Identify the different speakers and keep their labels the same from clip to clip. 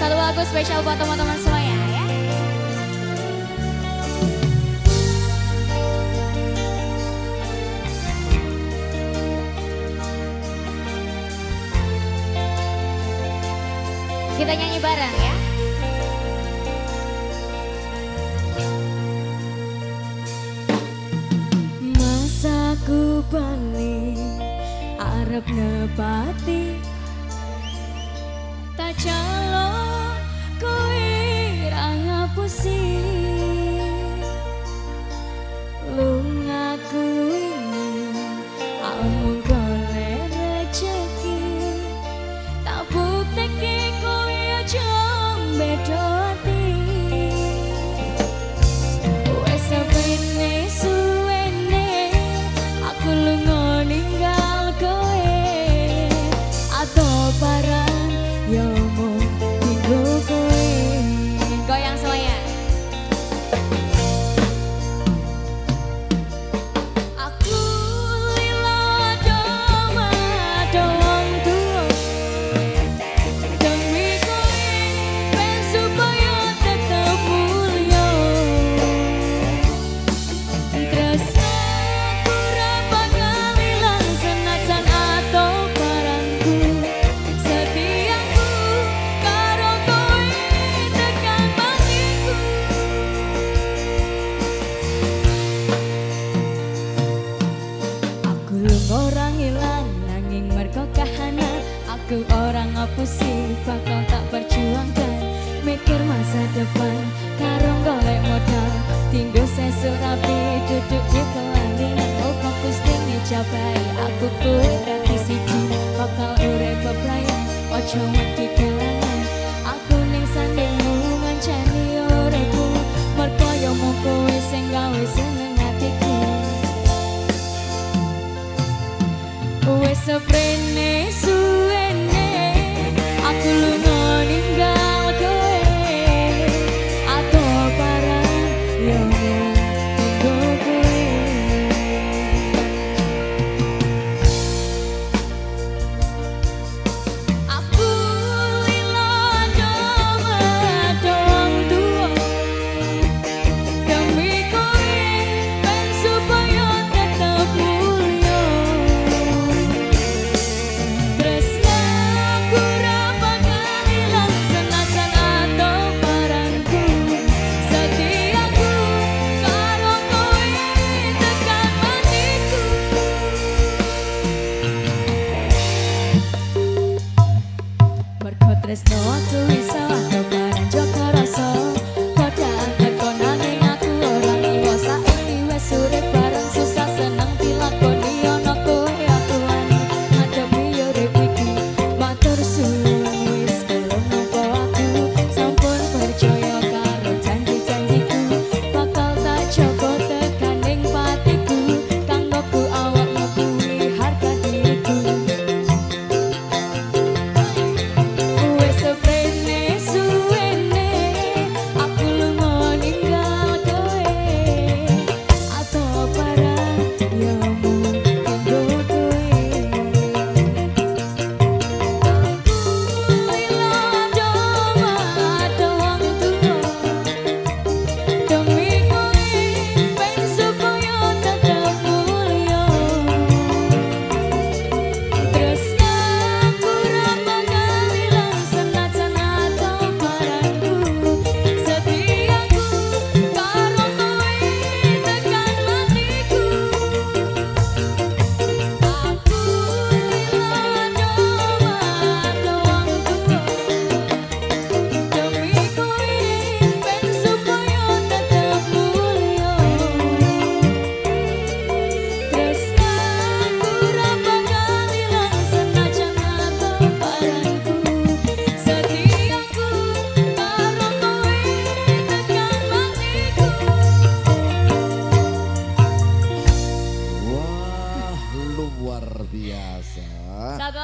Speaker 1: Satu lagu spesial buat teman-teman semuanya ya. Kita nyanyi bareng ya.
Speaker 2: Masaku balik Arab nepati tajam aku orang ngapusi bakal tak perjuangkan? Mikir masa depan. Karung golek modal. Tinggal saya rapi duduk di pelaminan oh fokus tinggi capai aku kuat dari situ bakal urep pelayan ojo wedi kelangan aku neng sandingmu ngancani orangku merkoyo moko sing gawe seneng hatiku wes
Speaker 3: sebrene
Speaker 1: suhu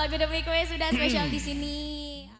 Speaker 1: lagu The Breakaway sudah spesial di sini.